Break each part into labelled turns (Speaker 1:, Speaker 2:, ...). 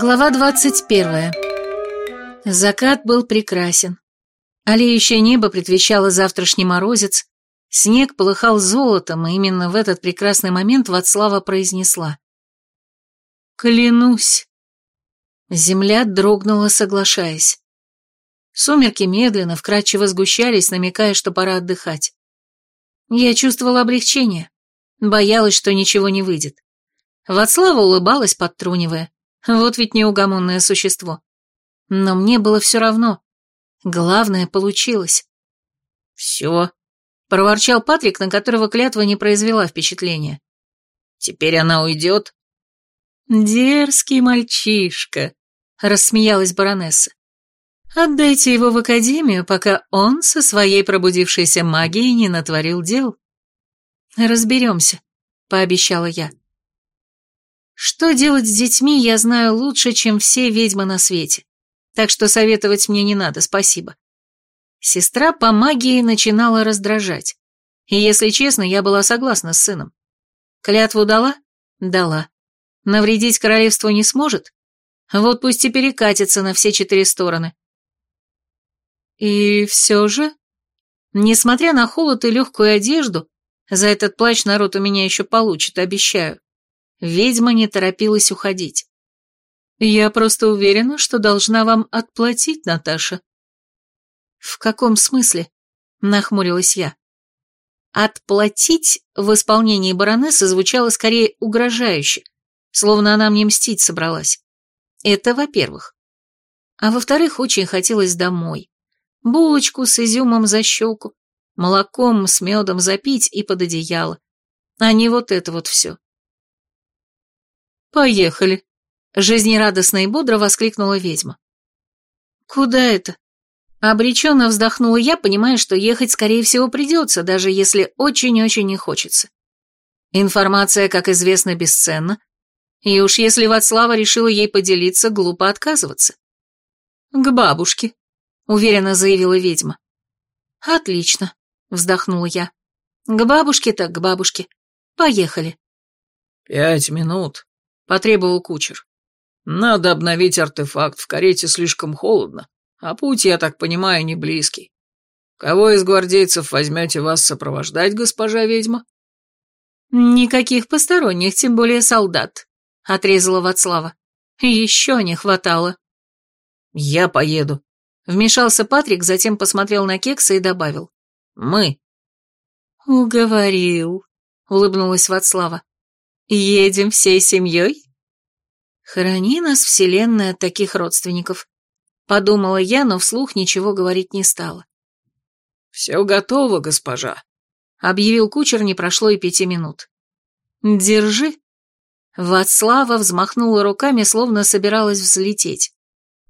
Speaker 1: Глава 21. Закат был прекрасен. Олеющее небо предвещало завтрашний морозец, снег полыхал золотом, и именно в этот прекрасный момент Вацлава произнесла. «Клянусь!» Земля дрогнула, соглашаясь. Сумерки медленно, вкрадчиво сгущались, намекая, что пора отдыхать. Я чувствовала облегчение, боялась, что ничего не выйдет. Вацлава улыбалась, подтрунивая. Вот ведь неугомонное существо. Но мне было все равно. Главное получилось.
Speaker 2: «Все», — проворчал Патрик, на которого клятва не произвела впечатления. «Теперь она уйдет?»
Speaker 1: «Дерзкий мальчишка», — рассмеялась баронесса. «Отдайте его в академию, пока он со своей пробудившейся магией не натворил дел». «Разберемся», — пообещала я. Что делать с детьми, я знаю лучше, чем все ведьмы на свете. Так что советовать мне не надо, спасибо. Сестра по магии начинала раздражать. И, если честно, я была согласна с сыном. Клятву дала? Дала. Навредить королевству не сможет? Вот пусть и перекатится на все четыре стороны. И все же, несмотря на холод и легкую одежду, за этот плащ народ у меня еще получит, обещаю. Ведьма не торопилась уходить. «Я просто уверена, что должна вам отплатить, Наташа». «В каком смысле?» — нахмурилась я. «Отплатить» в исполнении баронессы звучало скорее угрожающе, словно она мне мстить собралась. Это во-первых. А во-вторых, очень хотелось домой. Булочку с изюмом за щеку, молоком с медом запить и под одеяло. А не вот это вот все. «Поехали!» — жизнерадостно и бодро воскликнула ведьма. «Куда это?» Обреченно вздохнула я, понимая, что ехать, скорее всего, придется, даже если очень-очень не хочется. Информация, как известно, бесценна, и уж если Вацлава решила ей поделиться, глупо отказываться. «К бабушке», — уверенно заявила ведьма. «Отлично», — вздохнула я. «К бабушке так к бабушке. Поехали».
Speaker 2: «Пять минут», потребовал кучер. «Надо обновить артефакт, в карете слишком холодно, а путь, я так понимаю, не близкий. Кого из гвардейцев возьмете вас сопровождать, госпожа ведьма?»
Speaker 1: «Никаких посторонних, тем более солдат», — отрезала Вацлава. «Еще не хватало».
Speaker 2: «Я поеду», — вмешался Патрик, затем посмотрел на Кекса и добавил. «Мы».
Speaker 1: «Уговорил», — улыбнулась Вацлава. Едем всей семьей? Храни нас, Вселенная, от таких родственников. Подумала я, но вслух ничего говорить не стала.
Speaker 2: Все готово, госпожа.
Speaker 1: Объявил кучер, не прошло и пяти минут. Держи. Вацлава взмахнула руками, словно собиралась взлететь.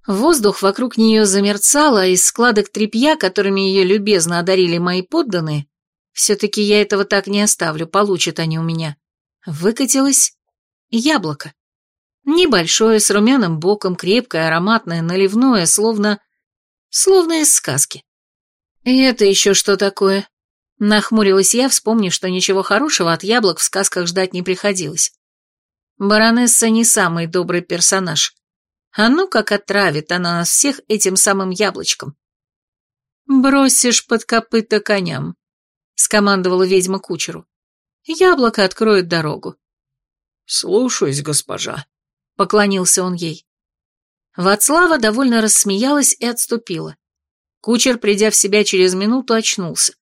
Speaker 1: Воздух вокруг нее замерцал, а из складок тряпья, которыми ее любезно одарили мои подданные, все-таки я этого так не оставлю, получат они у меня выкатилось яблоко. Небольшое, с румяным боком, крепкое, ароматное, наливное, словно... словно из сказки. «И это еще что такое?» Нахмурилась я, вспомнив, что ничего хорошего от яблок в сказках ждать не приходилось. Баронесса не самый добрый персонаж. А ну как отравит она нас всех этим самым яблочком. «Бросишь под копыта коням», — скомандовала ведьма кучеру. Яблоко откроет дорогу.
Speaker 2: «Слушаюсь, госпожа», — поклонился он ей.
Speaker 1: Вацлава довольно рассмеялась и отступила. Кучер, придя в себя через минуту, очнулся.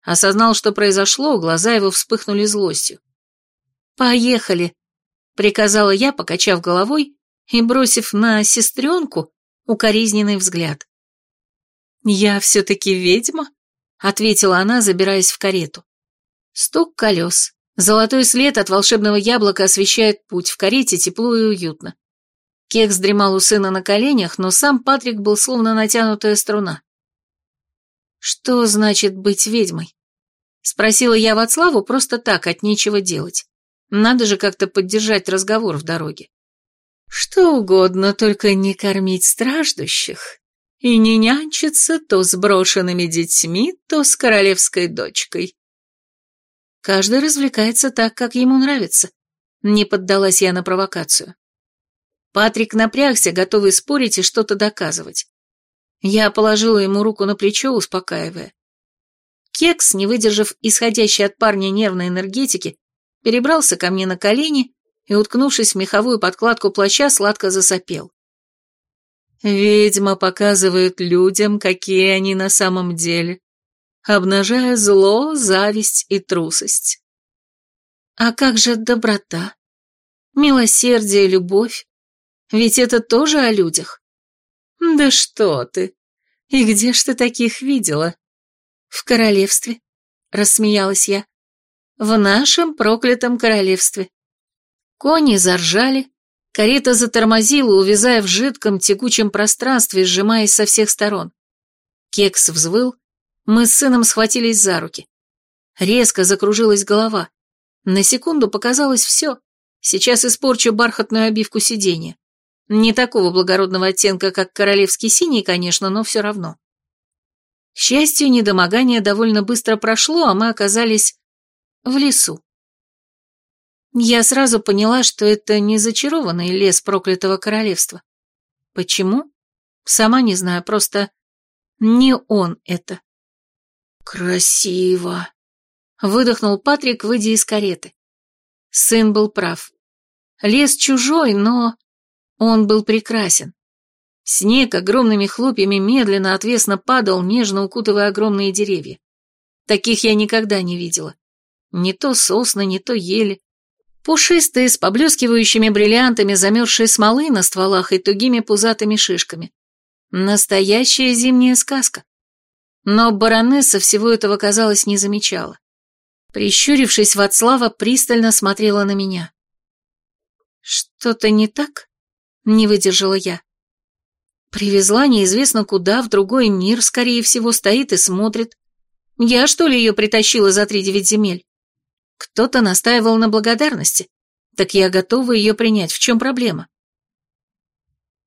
Speaker 1: Осознал, что произошло, глаза его вспыхнули злостью. «Поехали», — приказала я, покачав головой и бросив на сестренку укоризненный взгляд. «Я все-таки ведьма?» — ответила она, забираясь в карету. Стук колес. Золотой след от волшебного яблока освещает путь, в карете тепло и уютно. Кекс дремал у сына на коленях, но сам Патрик был словно натянутая струна. «Что значит быть ведьмой?» Спросила я Вацлаву просто так, от нечего делать. Надо же как-то поддержать разговор в дороге. «Что угодно, только не кормить страждущих и не нянчиться то с брошенными детьми, то с королевской дочкой», Каждый развлекается так, как ему нравится. Не поддалась я на провокацию. Патрик напрягся, готовый спорить и что-то доказывать. Я положила ему руку на плечо, успокаивая. Кекс, не выдержав исходящей от парня нервной энергетики, перебрался ко мне на колени и, уткнувшись в меховую подкладку плаща, сладко засопел. Ведьма показывает людям, какие они на самом деле, обнажая зло, зависть и трусость. А как же доброта, милосердие, любовь? Ведь это тоже о людях. Да что ты! И где ж ты таких видела? В королевстве, рассмеялась я. В нашем проклятом королевстве. Кони заржали, карета затормозила, увязая в жидком текучем пространстве, сжимаясь со всех сторон. Кекс взвыл, мы с сыном схватились за руки. Резко закружилась голова. На секунду показалось все. Сейчас испорчу бархатную обивку сиденья. Не такого благородного оттенка, как королевский синий, конечно, но все равно. К счастью, недомогание довольно быстро прошло, а мы оказались в лесу. Я сразу поняла, что это не зачарованный лес проклятого королевства. Почему? Сама не знаю, просто не он это. «Красиво!» — выдохнул Патрик, выйдя из кареты. Сын был прав. Лес чужой, но он был прекрасен. Снег огромными хлопьями медленно отвесно падал, нежно укутывая огромные деревья. Таких я никогда не видела. Не то сосны, не то ели. Пушистые, с поблескивающими бриллиантами замерзшей смолы на стволах и тугими пузатыми шишками. Настоящая зимняя сказка. Но баронесса всего этого, казалось, не замечала. Прищурившись, Вацлава пристально смотрела на меня. «Что-то не так?» — не выдержала я. «Привезла неизвестно куда, в другой мир, скорее всего, стоит и смотрит. Я, что ли, ее притащила за три девять земель? Кто-то настаивал на благодарности. Так я готова ее принять. В чем проблема?»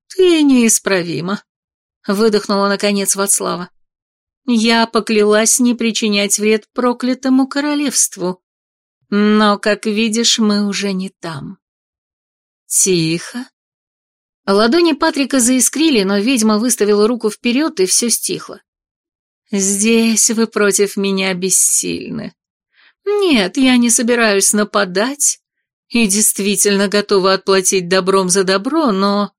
Speaker 1: «Ты неисправима», — выдохнула, наконец, Вацлава. Я поклялась не причинять вред проклятому королевству. Но, как видишь, мы уже не там. Тихо. Ладони Патрика заискрили, но ведьма выставила руку вперед, и все стихло. «Здесь вы против меня бессильны. Нет, я не собираюсь нападать и действительно готова отплатить добром за добро, но...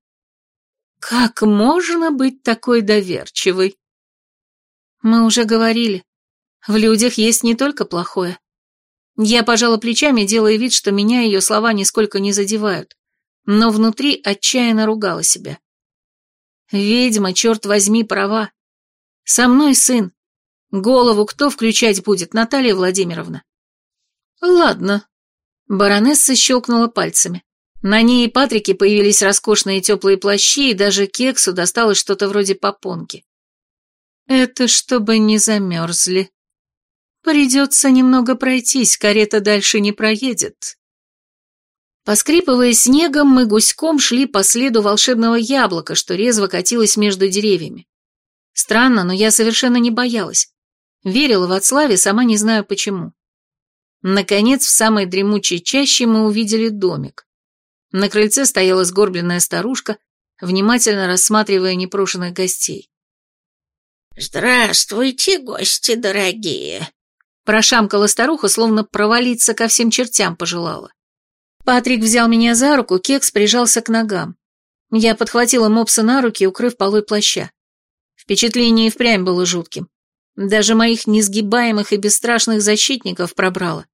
Speaker 1: Как можно быть такой доверчивой?» Мы уже говорили, в людях есть не только плохое. Я пожала плечами, делая вид, что меня ее слова нисколько не задевают, но внутри отчаянно ругала себя. Ведьма, черт возьми, права. Со мной сын. Голову кто включать будет, Наталья Владимировна? Ладно. Баронесса щелкнула пальцами. На ней и Патрике появились роскошные теплые плащи, и даже кексу досталось что-то вроде попонки. Это чтобы не замерзли. Придется немного пройтись, карета дальше не проедет. Поскрипывая снегом, мы гуськом шли по следу волшебного яблока, что резво катилось между деревьями. Странно, но я совершенно не боялась. Верила в отславе, сама не знаю почему. Наконец, в самой дремучей чаще мы увидели домик. На крыльце стояла сгорбленная старушка, внимательно рассматривая непрошенных гостей.
Speaker 3: «Здравствуйте, гости дорогие!»
Speaker 1: Прошамкала старуха, словно провалиться ко всем чертям пожелала. Патрик взял меня за руку, кекс прижался к ногам. Я подхватила мопса на руки, укрыв полой плаща. Впечатление и впрямь было жутким. Даже моих несгибаемых и бесстрашных защитников пробрало.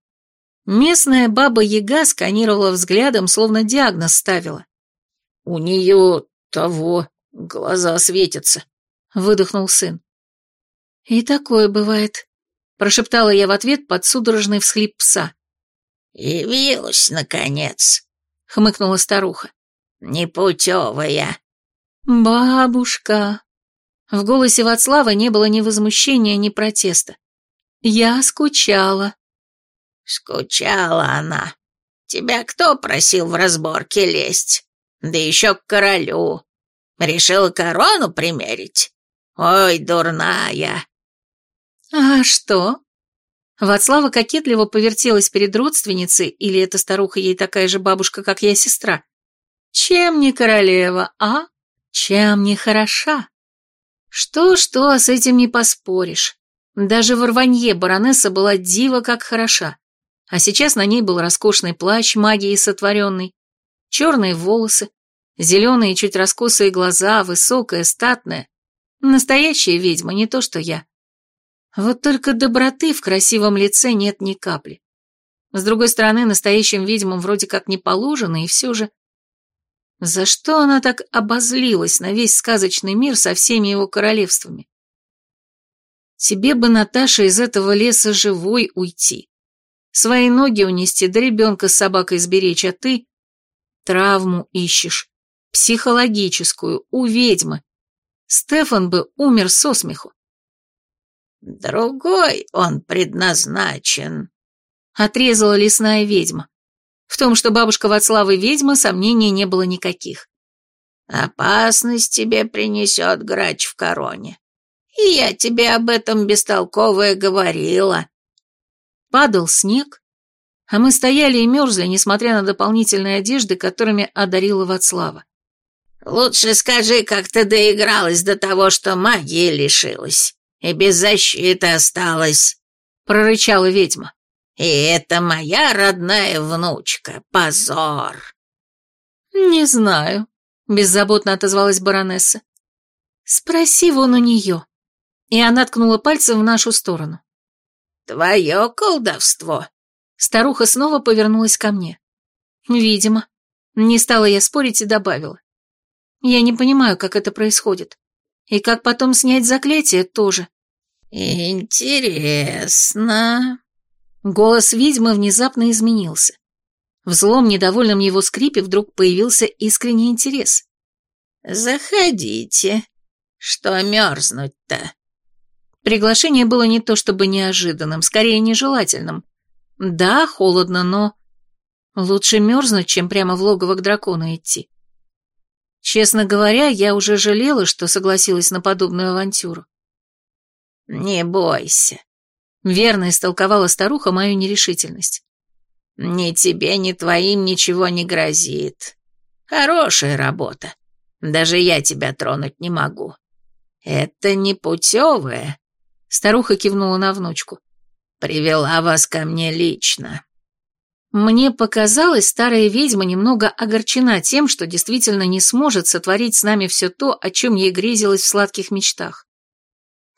Speaker 1: Местная баба-яга сканировала взглядом, словно диагноз ставила.
Speaker 2: «У нее того, глаза светятся», — выдохнул сын.
Speaker 1: «И такое бывает», — прошептала я в ответ под судорожный всхлип пса.
Speaker 3: «Явилась, наконец», —
Speaker 1: хмыкнула старуха.
Speaker 3: «Непутевая».
Speaker 1: «Бабушка». В голосе Вацлава не было ни возмущения, ни протеста. «Я скучала».
Speaker 3: «Скучала она. Тебя кто просил в разборке лезть? Да еще к королю. Решила корону примерить? Ой, дурная!»
Speaker 1: «А что?» Вацлава кокетливо повертелась перед родственницей, или эта старуха ей такая же бабушка, как я, сестра. Чем не королева, а? Чем не хороша? Что-что, а с этим не поспоришь. Даже в рванье баронесса была дива как хороша, а сейчас на ней был роскошный плащ магией сотворенный, черные волосы, зеленые чуть раскосые глаза, высокая, статная. Настоящая ведьма, не то что я. Вот только доброты в красивом лице нет ни капли. С другой стороны, настоящим ведьмам вроде как не положено, и все же... За что она так обозлилась на весь сказочный мир со всеми его королевствами? Тебе бы, Наташа, из этого леса живой уйти. Свои ноги унести, да ребенка с собакой сберечь, а ты травму ищешь. Психологическую, у ведьмы. Стефан бы умер со смеху.
Speaker 3: Другой он предназначен,
Speaker 1: отрезала лесная ведьма. В том, что бабушка Вацлавы ведьма, сомнений не было никаких.
Speaker 3: «Опасность тебе принесет грач в короне. И я тебе об этом бестолковое говорила».
Speaker 1: Падал снег, а мы стояли и мерзли, несмотря на дополнительные одежды, которыми одарила Вацлава.
Speaker 3: «Лучше скажи, как ты доигралась до того, что магии лишилась, и без защиты осталась», — прорычала ведьма. И это моя родная внучка. Позор!»
Speaker 1: «Не знаю», — беззаботно отозвалась баронесса. «Спроси вон у нее». И она ткнула пальцем в нашу сторону.
Speaker 3: «Твое колдовство».
Speaker 1: Старуха снова повернулась ко мне. «Видимо». Не стала я спорить и добавила. «Я не понимаю, как это происходит. И как потом снять заклятие тоже».
Speaker 3: «Интересно»,
Speaker 1: Голос ведьмы внезапно изменился. В злом, недовольном его скрипе вдруг появился искренний интерес.
Speaker 3: «Заходите. Что мерзнуть-то?»
Speaker 1: Приглашение было не то чтобы неожиданным, скорее нежелательным. Да, холодно, но... Лучше мерзнуть, чем прямо в логово к дракону идти. Честно говоря, я уже жалела, что согласилась на подобную авантюру.
Speaker 3: «Не бойся.
Speaker 1: Верно истолковала старуха мою нерешительность.
Speaker 3: «Ни тебе, ни твоим ничего не грозит. Хорошая работа. Даже я тебя тронуть не могу. Это не путевая».
Speaker 1: Старуха кивнула на внучку.
Speaker 3: «Привела вас ко мне лично».
Speaker 1: Мне показалось, старая ведьма немного огорчена тем, что действительно не сможет сотворить с нами все то, о чем ей грезилось в сладких мечтах.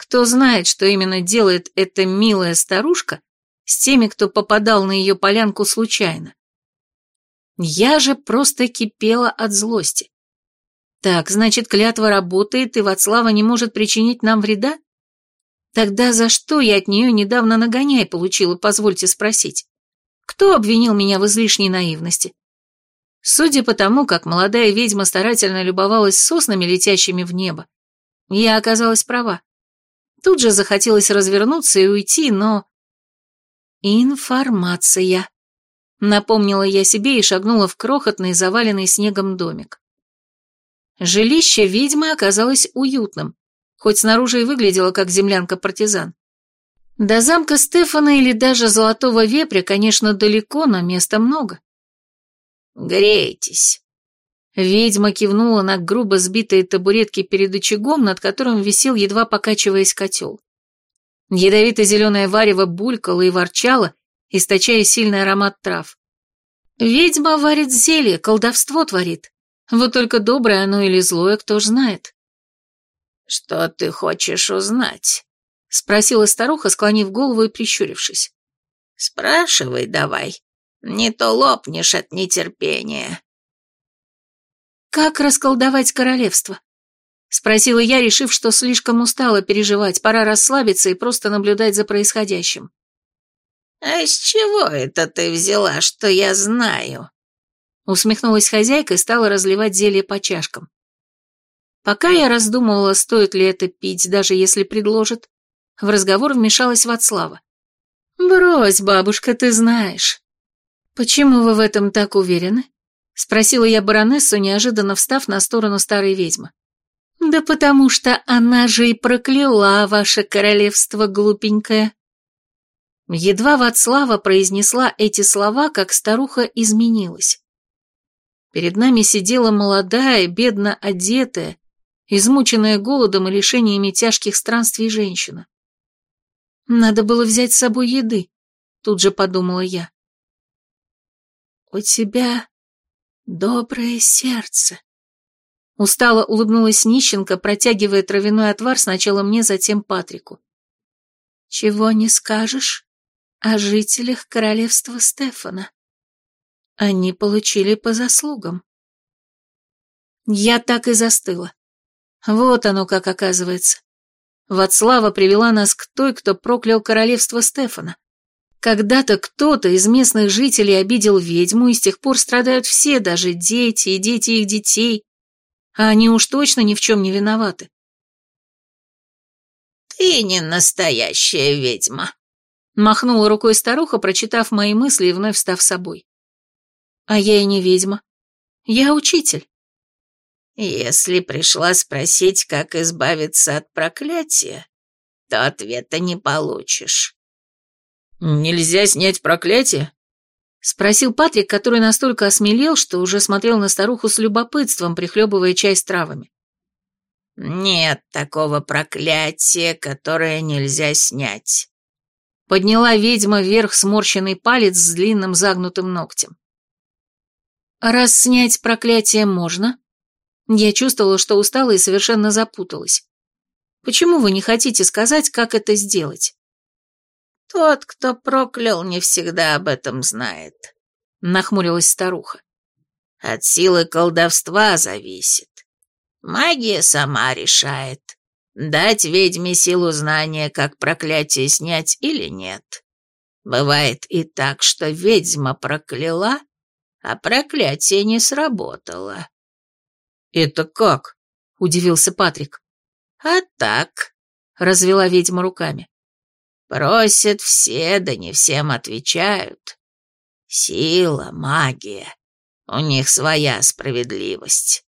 Speaker 1: Кто знает, что именно делает эта милая старушка с теми, кто попадал на ее полянку случайно. Я же просто кипела от злости. Так, значит, клятва работает, и Вацлава не может причинить нам вреда? Тогда за что я от нее недавно нагоняй получила, позвольте спросить? Кто обвинил меня в излишней наивности? Судя по тому, как молодая ведьма старательно любовалась соснами, летящими в небо, я оказалась права. Тут же захотелось развернуться и уйти, но... Информация. Напомнила я себе и шагнула в крохотный, заваленный снегом домик. Жилище ведьмы оказалось уютным, хоть снаружи и выглядело как землянка-партизан. До замка Стефана или даже Золотого Вепря, конечно, далеко, но места много.
Speaker 3: «Грейтесь»,
Speaker 1: Ведьма кивнула на грубо сбитые табуретки перед очагом, над которым висел, едва покачиваясь котел. Ядовито-зеленое варево булькало и ворчало, источая сильный аромат трав. Ведьма варит зелье, колдовство творит. Вот только доброе оно или злое, кто ж знает.
Speaker 3: «Что ты хочешь узнать?»
Speaker 1: — спросила старуха, склонив голову и прищурившись.
Speaker 3: «Спрашивай давай, не то лопнешь от нетерпения».
Speaker 1: «Как расколдовать королевство?» Спросила я, решив, что слишком устала переживать, пора расслабиться и просто наблюдать за происходящим.
Speaker 3: «А с чего это ты взяла, что я знаю?»
Speaker 1: Усмехнулась хозяйка и стала разливать зелье по чашкам. Пока я раздумывала, стоит ли это пить, даже если предложат, в разговор вмешалась Вацлава. «Брось, бабушка, ты знаешь. Почему вы в этом так уверены?» Спросила я баронессу, неожиданно встав на сторону старой ведьмы. «Да потому что она же и прокляла ваше королевство, глупенькое». Едва Вацлава произнесла эти слова, как старуха изменилась. Перед нами сидела молодая, бедно одетая, измученная голодом и лишениями тяжких странствий женщина. Надо было взять с собой еды, тут же подумала я. «У тебя доброе сердце», Устало улыбнулась нищенка, протягивая травяной отвар сначала мне, затем Патрику. «Чего не скажешь о жителях королевства Стефана? Они получили по заслугам». Я так и застыла. Вот оно как оказывается. Вацлава привела нас к той, кто проклял королевство Стефана. Когда-то кто-то из местных жителей обидел ведьму, и с тех пор страдают все, даже дети и дети их детей, а они уж точно ни в чем не виноваты.
Speaker 3: «Ты не настоящая ведьма», —
Speaker 1: махнула рукой старуха, прочитав мои мысли и вновь став собой. «А я и не ведьма. Я учитель».
Speaker 3: «Если пришла спросить, как избавиться от проклятия, то ответа не получишь».
Speaker 2: «Нельзя снять проклятие?»
Speaker 1: Спросил Патрик, который настолько осмелел, что уже смотрел на старуху с любопытством, прихлебывая чай с травами.
Speaker 3: «Нет такого проклятия, которое нельзя снять».
Speaker 1: Подняла ведьма вверх сморщенный палец с длинным загнутым ногтем. «Раз снять проклятие можно?» Я чувствовала, что устала и совершенно запуталась. «Почему вы не хотите сказать, как это сделать?»
Speaker 3: «Тот, кто проклял, не всегда об этом знает», — нахмурилась старуха. «От силы колдовства зависит. Магия сама решает, дать ведьме силу знания, как проклятие снять или нет. Бывает и так, что ведьма прокляла, а проклятие не сработало».
Speaker 2: «Это как?» — удивился Патрик.
Speaker 3: «А так», — развела ведьма руками. Просят все, да не всем отвечают. Сила, магия. У них своя справедливость.